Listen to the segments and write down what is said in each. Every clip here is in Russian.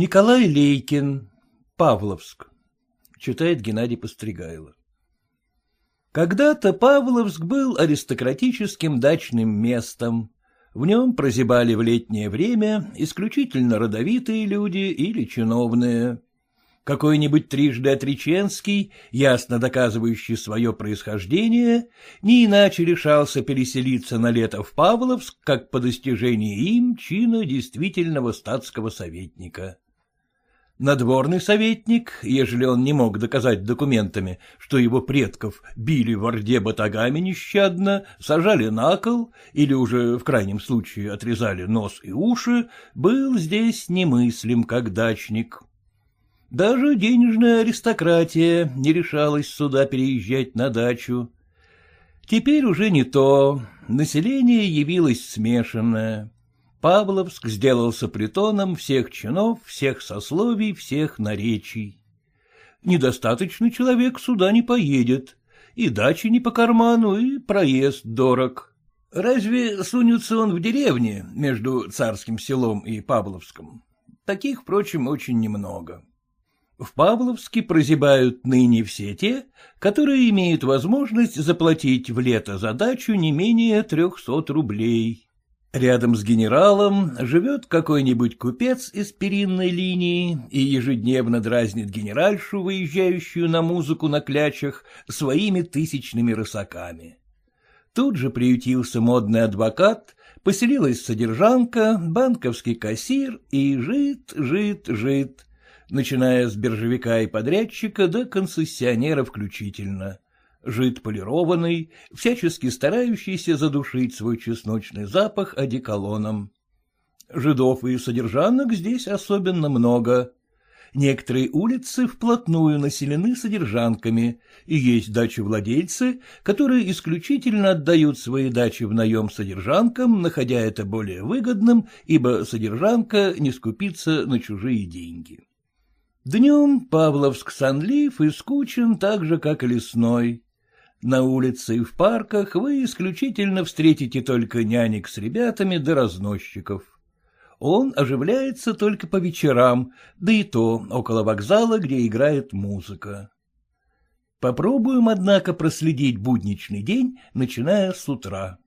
Николай Лейкин, Павловск, читает Геннадий Постригайло. Когда-то Павловск был аристократическим дачным местом. В нем прозябали в летнее время исключительно родовитые люди или чиновные. Какой-нибудь трижды отреченский, ясно доказывающий свое происхождение, не иначе решался переселиться на лето в Павловск, как по достижении им чина действительного статского советника. Надворный советник, ежели он не мог доказать документами, что его предков били в Орде батагами нещадно, сажали на кол или уже в крайнем случае отрезали нос и уши, был здесь немыслим как дачник. Даже денежная аристократия не решалась сюда переезжать на дачу. Теперь уже не то, население явилось смешанное. Павловск сделался притоном всех чинов, всех сословий, всех наречий. Недостаточный человек сюда не поедет, и дачи не по карману, и проезд дорог. Разве сунется он в деревне между царским селом и Павловском? Таких, впрочем, очень немного. В Павловске прозябают ныне все те, которые имеют возможность заплатить в лето за дачу не менее трехсот рублей. Рядом с генералом живет какой-нибудь купец из перинной линии и ежедневно дразнит генеральшу, выезжающую на музыку на клячах, своими тысячными рысаками. Тут же приютился модный адвокат, поселилась содержанка, банковский кассир и жит, жит, жит, начиная с биржевика и подрядчика до концессионера включительно. Жид полированный, всячески старающийся задушить свой чесночный запах одеколоном. Жидов и содержанок здесь особенно много. Некоторые улицы вплотную населены содержанками, и есть дачи-владельцы, которые исключительно отдают свои дачи в наем содержанкам, находя это более выгодным, ибо содержанка не скупится на чужие деньги. Днем Павловск сонлив и скучен так же, как и лесной. На улице и в парках вы исключительно встретите только нянек с ребятами да разносчиков. Он оживляется только по вечерам, да и то около вокзала, где играет музыка. Попробуем, однако, проследить будничный день, начиная с утра.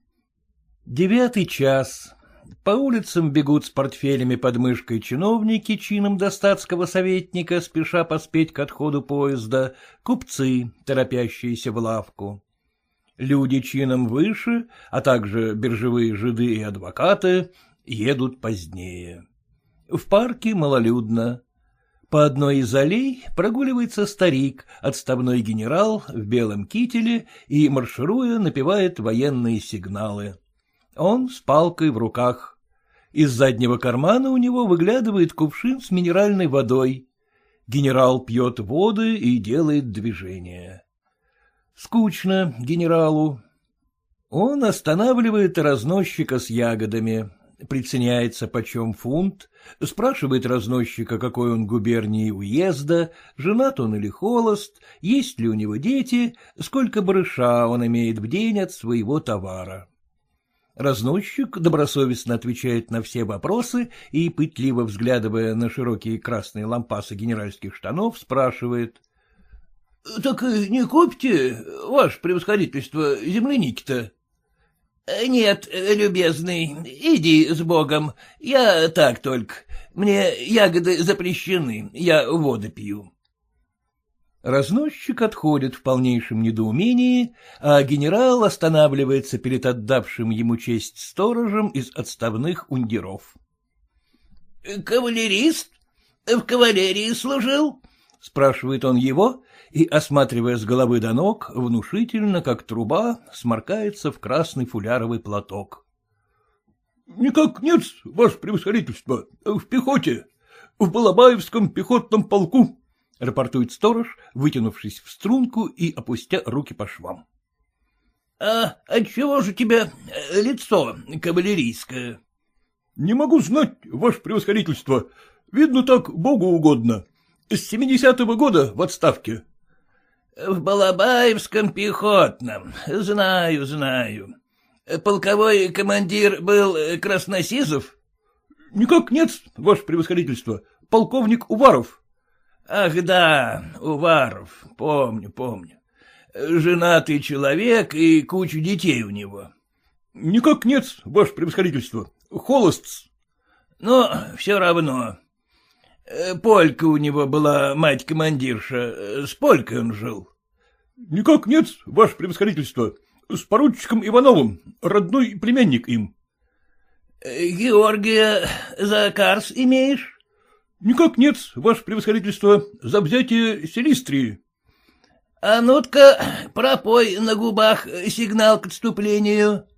Девятый час. По улицам бегут с портфелями под мышкой чиновники чином достатского советника, спеша поспеть к отходу поезда, купцы, торопящиеся в лавку. Люди чином выше, а также биржевые жиды и адвокаты едут позднее. В парке малолюдно. По одной из аллей прогуливается старик, отставной генерал в белом кителе и, маршируя, напевает военные сигналы. Он с палкой в руках. Из заднего кармана у него выглядывает кувшин с минеральной водой. Генерал пьет воды и делает движение. Скучно генералу. Он останавливает разносчика с ягодами, приценяется почем фунт, спрашивает разносчика, какой он губернии уезда, женат он или холост, есть ли у него дети, сколько барыша он имеет в день от своего товара. Разносчик добросовестно отвечает на все вопросы и, пытливо взглядывая на широкие красные лампасы генеральских штанов, спрашивает. — Так не купите, ваше превосходительство, земляники-то? — Нет, любезный, иди с Богом, я так только. Мне ягоды запрещены, я воду пью. Разносчик отходит в полнейшем недоумении, а генерал останавливается перед отдавшим ему честь сторожем из отставных ундеров. — Кавалерист? В кавалерии служил? — спрашивает он его и, осматривая с головы до ног, внушительно, как труба, сморкается в красный фуляровый платок. — Никак нет, ваше превосходительство, в пехоте, в Балабаевском пехотном полку, — рапортует сторож, вытянувшись в струнку и опустя руки по швам. — А отчего же у тебя э, лицо кавалерийское? — Не могу знать, ваше превосходительство. Видно так, богу угодно. С семидесятого года в отставке. — В Балабаевском пехотном. Знаю, знаю. Полковой командир был Красносизов? — Никак нет, ваше превосходительство. полковник Уваров. — Ах да, Уваров, помню, помню. Женатый человек и кучу детей у него. — Никак нет, ваше превосходительство. Холост. — Но все равно. Полька у него была мать-командирша. С Полькой он жил. — Никак нет, ваше превосходительство. С поручиком Ивановым, родной племянник им. — Георгия за Карс имеешь? — Никак нет, ваше превосходительство, за взятие Селистрии. — А ну-ка, пропой на губах сигнал к отступлению.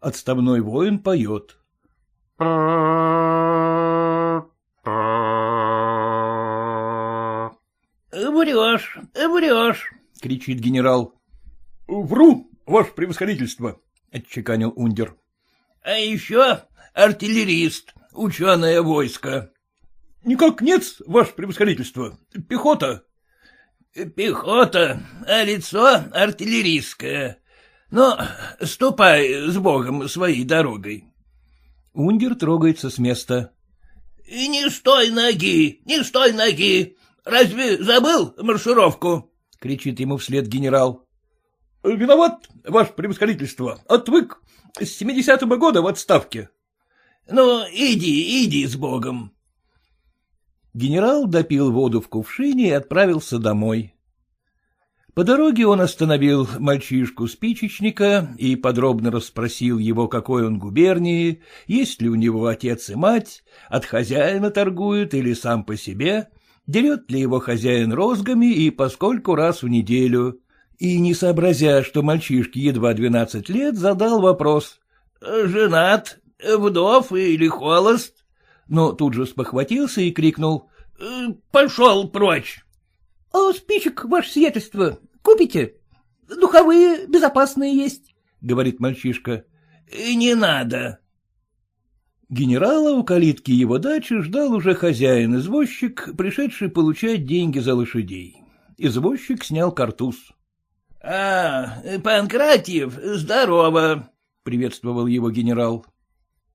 Отставной воин поет. — Врешь, врешь, — кричит генерал. — Вру, ваше превосходительство, — отчеканил Ундер. — А еще артиллерист, ученое войско. — Никак нет, ваше превосходительство, пехота. — Пехота, а лицо артиллерийское. Но ступай с Богом своей дорогой. Ундер трогается с места. — Не стой ноги, не стой ноги. Разве забыл маршировку? — кричит ему вслед генерал. — Виноват, ваше превосходительство, отвык. С семидесятого года в отставке. — Ну, иди, иди с Богом. Генерал допил воду в кувшине и отправился домой. По дороге он остановил мальчишку-спичечника и подробно расспросил его, какой он губернии, есть ли у него отец и мать, от хозяина торгует или сам по себе, дерет ли его хозяин розгами и поскольку раз в неделю. И, не сообразя, что мальчишке едва двенадцать лет, задал вопрос. — Женат, вдов или холост? Но тут же спохватился и крикнул. — Пошел прочь. — А спичек, ваше сиятельство, купите? Духовые, безопасные есть, — говорит мальчишка. — Не надо. Генерала у калитки его дачи ждал уже хозяин-извозчик, пришедший получать деньги за лошадей. Извозчик снял картуз. — А, Панкратьев, здорово, — приветствовал его генерал. —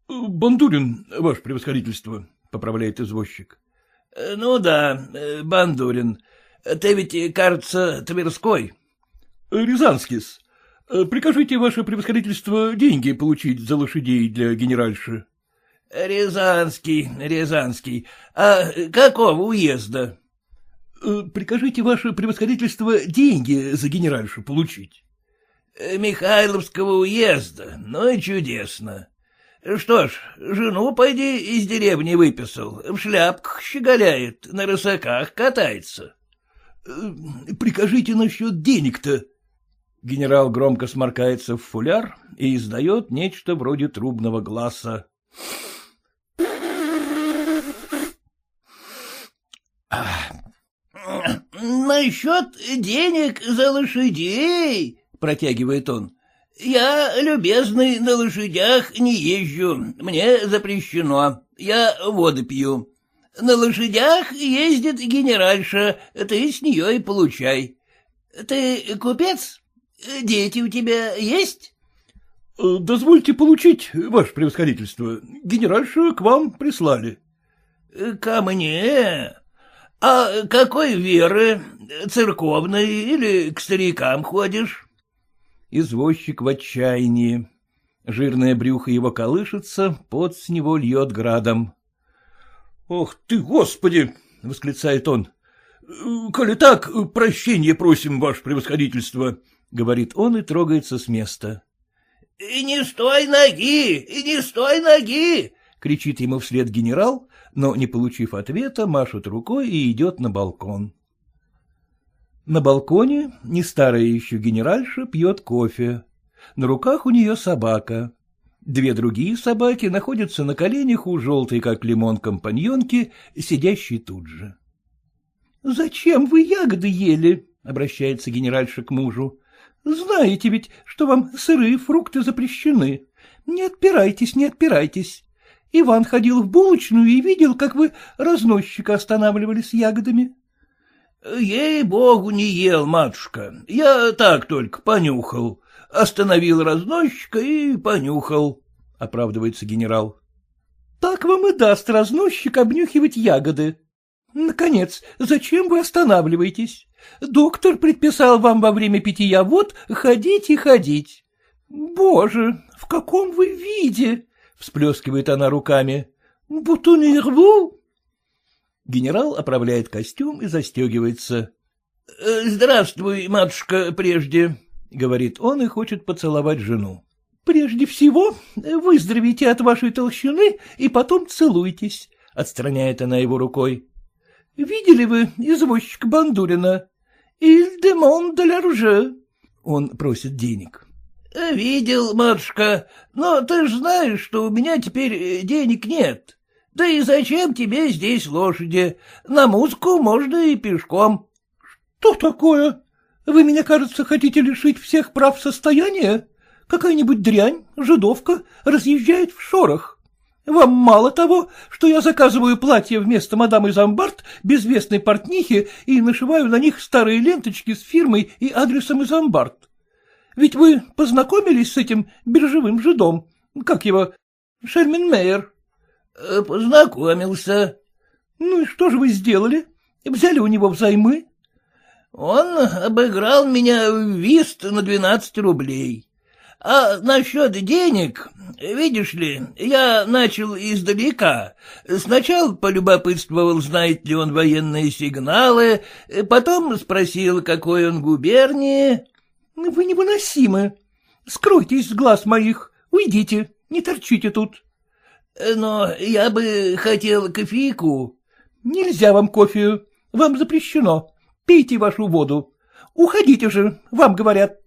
Бандурин, ваше превосходительство, — поправляет извозчик. — Ну да, Бандурин. Ты ведь, кажется, Тверской. — Рязанскис. Прикажите, ваше превосходительство, деньги получить за лошадей для генеральши. — Рязанский, Рязанский. А какого уезда? — Прикажите, ваше превосходительство, деньги за генеральшу получить. — Михайловского уезда, ну и чудесно. Что ж, жену, пойди, из деревни выписал, в шляпках щеголяет, на рысаках катается. — Прикажите насчет денег-то. Генерал громко сморкается в фуляр и издает нечто вроде трубного глаза. — Насчет денег за лошадей, — протягивает он. — Я, любезный, на лошадях не езжу, мне запрещено, я воду пью. На лошадях ездит генеральша, ты с нее и получай. Ты купец? Дети у тебя есть? Дозвольте получить, ваше превосходительство. Генеральша к вам прислали. — Ко мне? А какой веры? Церковной или к старикам ходишь? Извозчик в отчаянии. Жирное брюхо его колышется, пот с него льет градом. — Ох ты, господи! — восклицает он. — Коли так, прощение просим, ваше превосходительство, — говорит он и трогается с места. — И не стой ноги, и не стой ноги! — кричит ему вслед генерал, но, не получив ответа, машет рукой и идет на балкон. На балконе не старая еще генеральша пьет кофе. На руках у нее собака. Две другие собаки находятся на коленях у желтой, как лимон, компаньонки, сидящей тут же. — Зачем вы ягоды ели? — обращается генеральша к мужу. — Знаете ведь, что вам сырые фрукты запрещены. Не отпирайтесь, не отпирайтесь. Иван ходил в булочную и видел, как вы разносчика останавливали с ягодами. — Ей-богу, не ел, матушка. Я так только понюхал. Остановил разносчика и понюхал, — оправдывается генерал. Так вам и даст разносчик обнюхивать ягоды. Наконец, зачем вы останавливаетесь? Доктор предписал вам во время питья вод ходить и ходить. Боже, в каком вы виде? — всплескивает она руками. — Бутонерву? Генерал оправляет костюм и застегивается. «Э, — Здравствуй, матушка, прежде, — говорит он и хочет поцеловать жену. — Прежде всего выздоровите от вашей толщины и потом целуйтесь, — отстраняет она его рукой. — Видели вы извозчика Бандурина? «Il demande de l'argent». Он просит денег. — Видел, матушка, но ты же знаешь, что у меня теперь э, денег нет. Да и зачем тебе здесь лошади? На музыку можно и пешком. — Что такое? Вы меня, кажется, хотите лишить всех прав состояния? Какая-нибудь дрянь, жидовка, разъезжает в шорох. Вам мало того, что я заказываю платье вместо мадам из Амбард безвестной портнихи и нашиваю на них старые ленточки с фирмой и адресом из Амбард. Ведь вы познакомились с этим биржевым жидом, как его, Шерминмейер? Э, — Познакомился. — Ну и что же вы сделали? Взяли у него взаймы? — Он обыграл меня в вист на двенадцать рублей. А насчет денег, видишь ли, я начал издалека. Сначала полюбопытствовал, знает ли он военные сигналы, потом спросил, какой он губернии. — Вы невыносимы. Скройтесь с глаз моих, уйдите, не торчите тут. — Но я бы хотел кофейку. — Нельзя вам кофею, вам запрещено. Пейте вашу воду. Уходите же, вам говорят.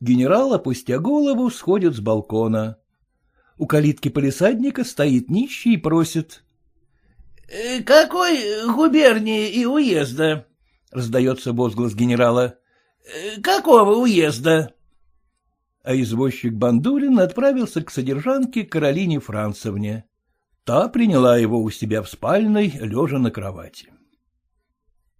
Генерал, опустя голову, сходит с балкона. У калитки полисадника стоит нищий и просит. «Э, — Какой губернии и уезда? — раздается возглас генерала. «Э, — Какого уезда? А извозчик Бандурин отправился к содержанке Каролине Францевне. Та приняла его у себя в спальной, лежа на кровати.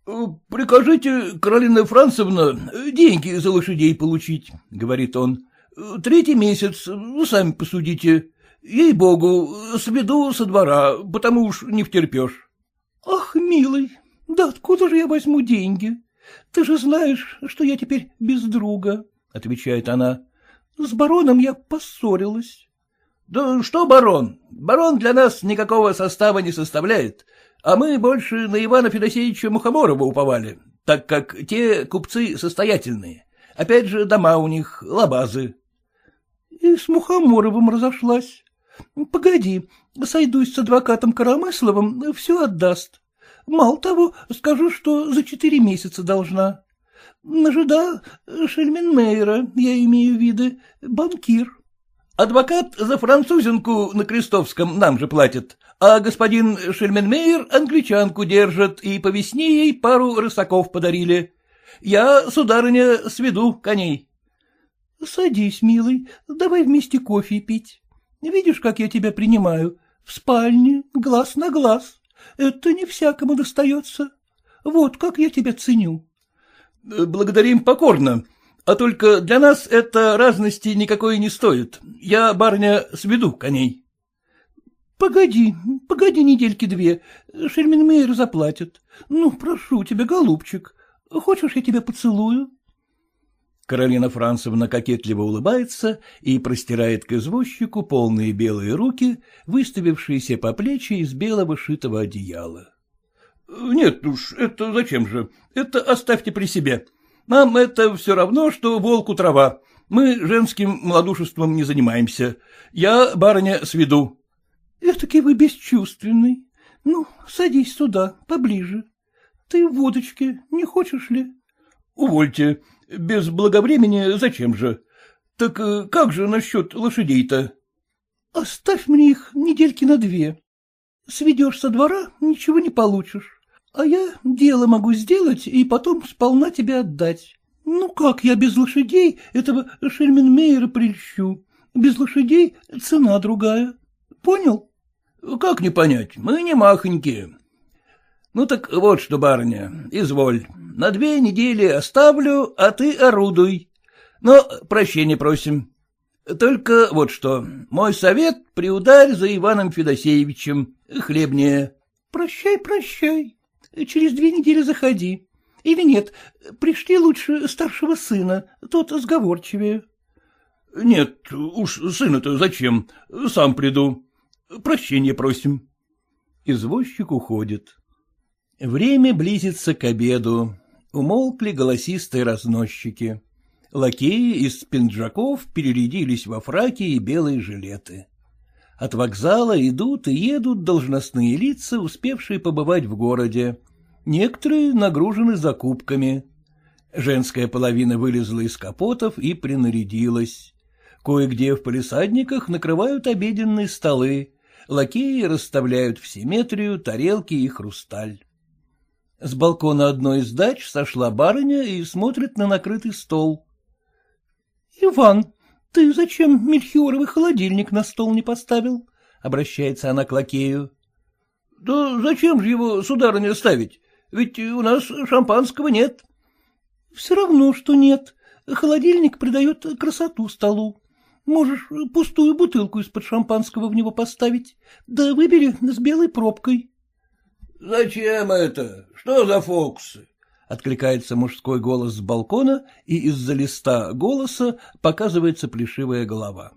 Э, — Прикажите, Каролина Францевна, деньги за лошадей получить, — говорит он. — Третий месяц, ну, сами посудите. Ей-богу, сведу со двора, потому уж не втерпешь. — Ах, милый, да откуда же я возьму деньги? Ты же знаешь, что я теперь без друга, — отвечает она. — С бароном я поссорилась. — Да что барон? Барон для нас никакого состава не составляет а мы больше на Ивана Федосеевича Мухоморова уповали, так как те купцы состоятельные. Опять же, дома у них, лабазы. — И с Мухоморовым разошлась. Погоди, сойдусь с адвокатом Карамысловым, все отдаст. Мало того, скажу, что за четыре месяца должна. Нажида Шельменмейера, я имею в виду, банкир. Адвокат за французинку на Крестовском нам же платит, а господин Шельменмейер англичанку держит, и по весне ей пару рысаков подарили. Я, сударыня, сведу коней. — Садись, милый, давай вместе кофе пить. Видишь, как я тебя принимаю? В спальне, глаз на глаз. Это не всякому достается. Вот как я тебя ценю. — Благодарим покорно, а только для нас это разности никакой не стоит. Я, барня, сведу коней. — Погоди, погоди недельки две. Шельменмейер заплатит. Ну, прошу тебя, голубчик, хочешь, я тебя поцелую? Каролина Францевна кокетливо улыбается и простирает к извозчику полные белые руки, выставившиеся по плечи из белого шитого одеяла. — Нет уж, это зачем же? Это оставьте при себе. Нам это все равно, что волку трава. Мы женским малодушеством не занимаемся. Я, барыня, сведу. — Этакий вы бесчувственный. Ну, садись сюда, поближе. Ты в водочке не хочешь ли? — Увольте. Без благовремени зачем же? Так э, как же насчет лошадей-то? — Оставь мне их недельки на две. Сведешь со двора, ничего не получишь. А я дело могу сделать и потом сполна тебе отдать. Ну как я без лошадей этого Шельменмейера прельщу? Без лошадей цена другая. Понял? Как не понять, мы не махонькие. Ну так вот что, барыня, изволь, на две недели оставлю, а ты орудуй. Но прощения просим. Только вот что, мой совет — приударь за Иваном Федосеевичем, хлебнее. — Прощай, прощай, через две недели заходи. Или нет, пришли лучше старшего сына, тот сговорчивее. — Нет, уж сына-то зачем, сам приду. Прощения просим. Извозчик уходит. Время близится к обеду. Умолкли голосистые разносчики. Лакеи из пинджаков перерядились во фраки и белые жилеты. От вокзала идут и едут должностные лица, успевшие побывать в городе. Некоторые нагружены закупками. Женская половина вылезла из капотов и принарядилась. Кое-где в полисадниках накрывают обеденные столы. Лакеи расставляют в симметрию тарелки и хрусталь. С балкона одной из дач сошла барыня и смотрит на накрытый стол. — Иван, ты зачем мельхиоровый холодильник на стол не поставил? — обращается она к лакею. — Да зачем же его, сударыня, ставить? Ведь у нас шампанского нет. — Все равно, что нет. Холодильник придает красоту столу. Можешь пустую бутылку из-под шампанского в него поставить. Да выбери с белой пробкой. — Зачем это? Что за фокусы? Откликается мужской голос с балкона, и из-за листа голоса показывается плешивая голова.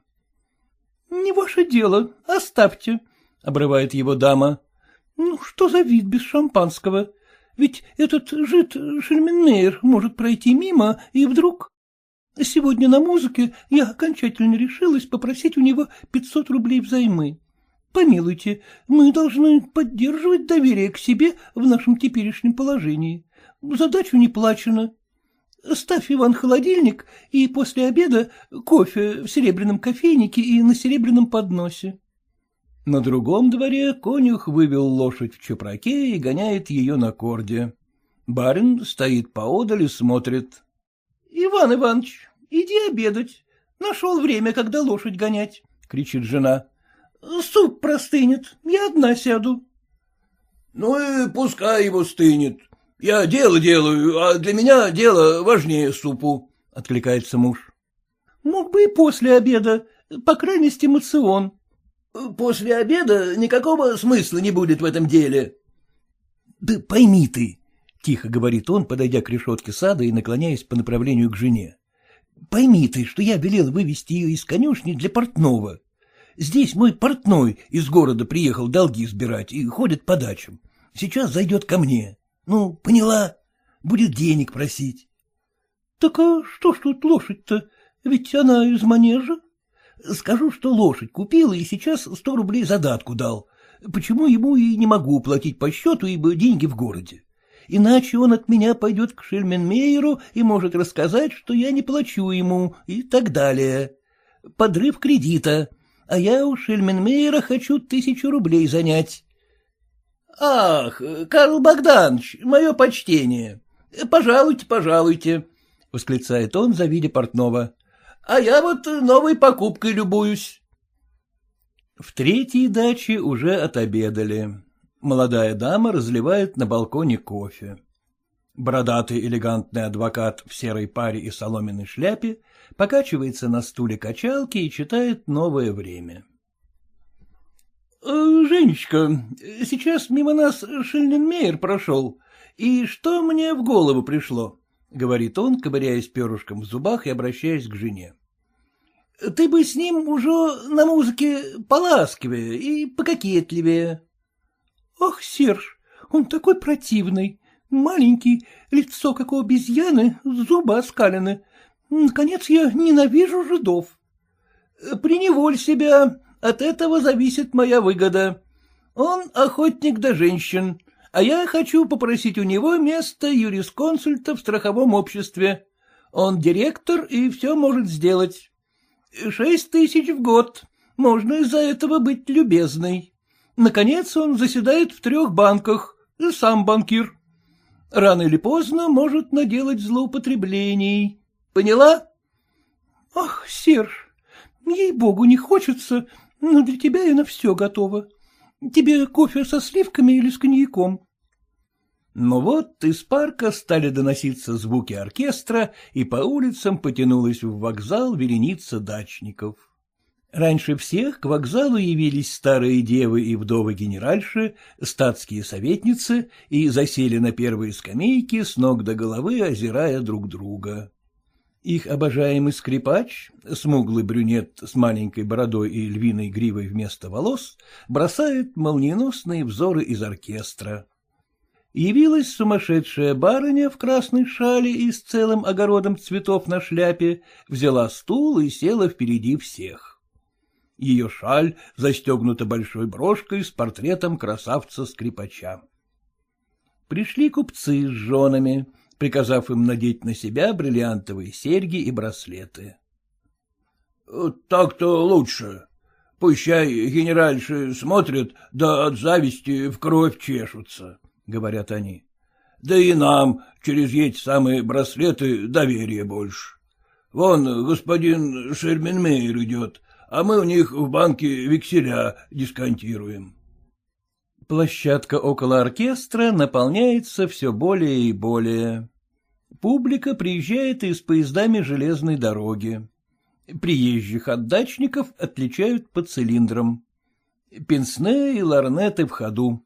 — Не ваше дело, оставьте, — обрывает его дама. — Ну, что за вид без шампанского? Ведь этот жид Шельменмейер может пройти мимо, и вдруг... Сегодня на музыке я окончательно решилась попросить у него пятьсот рублей взаймы. Помилуйте, мы должны поддерживать доверие к себе в нашем теперешнем положении. Задачу не плачено. Ставь, Иван, холодильник, и после обеда кофе в серебряном кофейнике и на серебряном подносе. На другом дворе конюх вывел лошадь в чепраке и гоняет ее на корде. Барин стоит поодаль и смотрит. — Иван Иванович, иди обедать. Нашел время, когда лошадь гонять, — кричит жена. — Суп простынет, я одна сяду. — Ну и пускай его стынет. Я дело делаю, а для меня дело важнее супу, — откликается муж. — Мог бы и после обеда, по крайности, мацион. — После обеда никакого смысла не будет в этом деле. — Да пойми ты, — тихо говорит он, подойдя к решетке сада и наклоняясь по направлению к жене. — Пойми ты, что я велел вывести ее из конюшни для портного. Здесь мой портной из города приехал долги сбирать и ходит по дачам. Сейчас зайдет ко мне. Ну, поняла? Будет денег просить. — Так а что ж тут лошадь-то? Ведь она из манежа. Скажу, что лошадь купила и сейчас сто рублей задатку дал. Почему ему и не могу платить по счету, ибо деньги в городе? Иначе он от меня пойдет к Шельменмейеру и может рассказать, что я не плачу ему и так далее. Подрыв кредита, а я у Шельменмейера хочу тысячу рублей занять. — Ах, Карл Богданович, мое почтение. Пожалуйте, пожалуйте, — восклицает он, завидя портного. — А я вот новой покупкой любуюсь. В третьей даче уже отобедали. Молодая дама разливает на балконе кофе. Бородатый элегантный адвокат в серой паре и соломенной шляпе покачивается на стуле качалки и читает «Новое время». «Э, — Женечка, сейчас мимо нас Шельненмейер прошел, и что мне в голову пришло? — говорит он, ковыряясь перышком в зубах и обращаясь к жене. — Ты бы с ним уже на музыке поласкивее и пококетливее. — Ах, Серж, он такой противный, маленький, лицо как у обезьяны, зубы оскалены. Наконец, я ненавижу жидов. Приневоль себя, от этого зависит моя выгода. Он охотник до женщин, а я хочу попросить у него место юрисконсульта в страховом обществе. Он директор и все может сделать. Шесть тысяч в год. Можно из-за этого быть любезной. Наконец он заседает в трех банках, сам банкир. Рано или поздно может наделать злоупотреблений. Поняла? Ах, Серж, ей-богу, не хочется, но для тебя я на все готова. Тебе кофе со сливками или с коньяком? Но вот из парка стали доноситься звуки оркестра, и по улицам потянулась в вокзал вереница дачников. Раньше всех к вокзалу явились старые девы и вдовы генеральши, статские советницы и засели на первые скамейки с ног до головы, озирая друг друга. Их обожаемый скрипач, смуглый брюнет с маленькой бородой и львиной гривой вместо волос, бросает молниеносные взоры из оркестра. Явилась сумасшедшая барыня в красной шале и с целым огородом цветов на шляпе, взяла стул и села впереди всех. Ее шаль застегнута большой брошкой с портретом красавца-скрипача. Пришли купцы с женами, приказав им надеть на себя бриллиантовые серьги и браслеты. — Так-то лучше. Пущай генеральши смотрят, да от зависти в кровь чешутся, — говорят они. — Да и нам через эти самые браслеты доверие больше. Вон господин Шерменмейер идет, а мы у них в банке векселя дисконтируем. Площадка около оркестра наполняется все более и более. Публика приезжает из поездами железной дороги. Приезжих отдачников отличают по цилиндрам. Пенсне и ларнеты в ходу.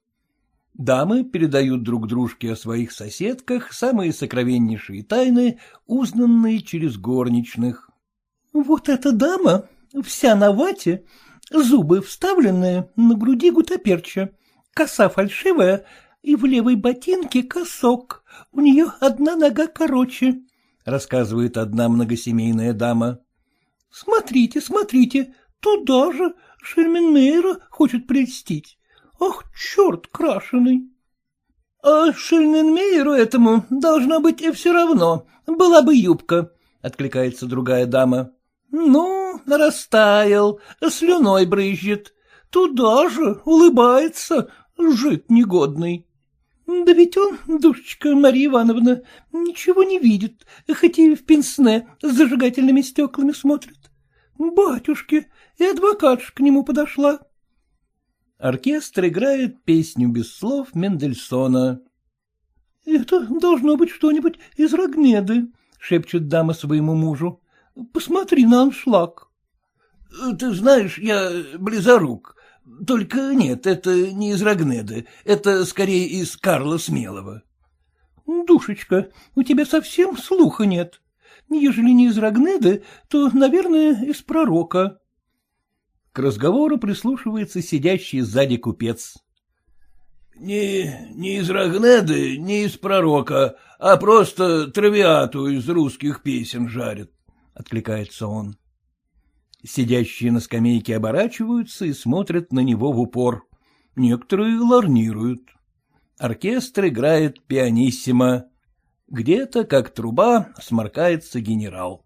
Дамы передают друг дружке о своих соседках самые сокровеннейшие тайны, узнанные через горничных. — Вот эта дама Вся на вате, зубы вставленные, на груди гутоперча, коса фальшивая и в левой ботинке косок, у нее одна нога короче, — рассказывает одна многосемейная дама. — Смотрите, смотрите, туда же Шельменмейра хочет прельстить. Ах, черт крашеный! — А Шельменмейеру этому должно быть и все равно, была бы юбка, — откликается другая дама. — Ну, растаял, слюной брызжет. Туда же улыбается, жить негодный. Да ведь он, душечка Марья Ивановна, ничего не видит, хоть и в пенсне с зажигательными стеклами смотрит. Батюшки, и адвокатша к нему подошла. Оркестр играет песню без слов Мендельсона. — Это должно быть что-нибудь из Рогнеды, — шепчет дама своему мужу. Посмотри на аншлаг. — Ты знаешь, я близорук. Только нет, это не из Рогнеды, это скорее из Карла Смелого. — Душечка, у тебя совсем слуха нет. Ежели не из Рогнеды, то, наверное, из пророка. К разговору прислушивается сидящий сзади купец. — Не, не из Рогнеды, не из пророка, а просто травиату из русских песен жарят откликается он. Сидящие на скамейке оборачиваются и смотрят на него в упор. Некоторые ларнируют. Оркестр играет пианиссимо. Где-то, как труба, сморкается генерал.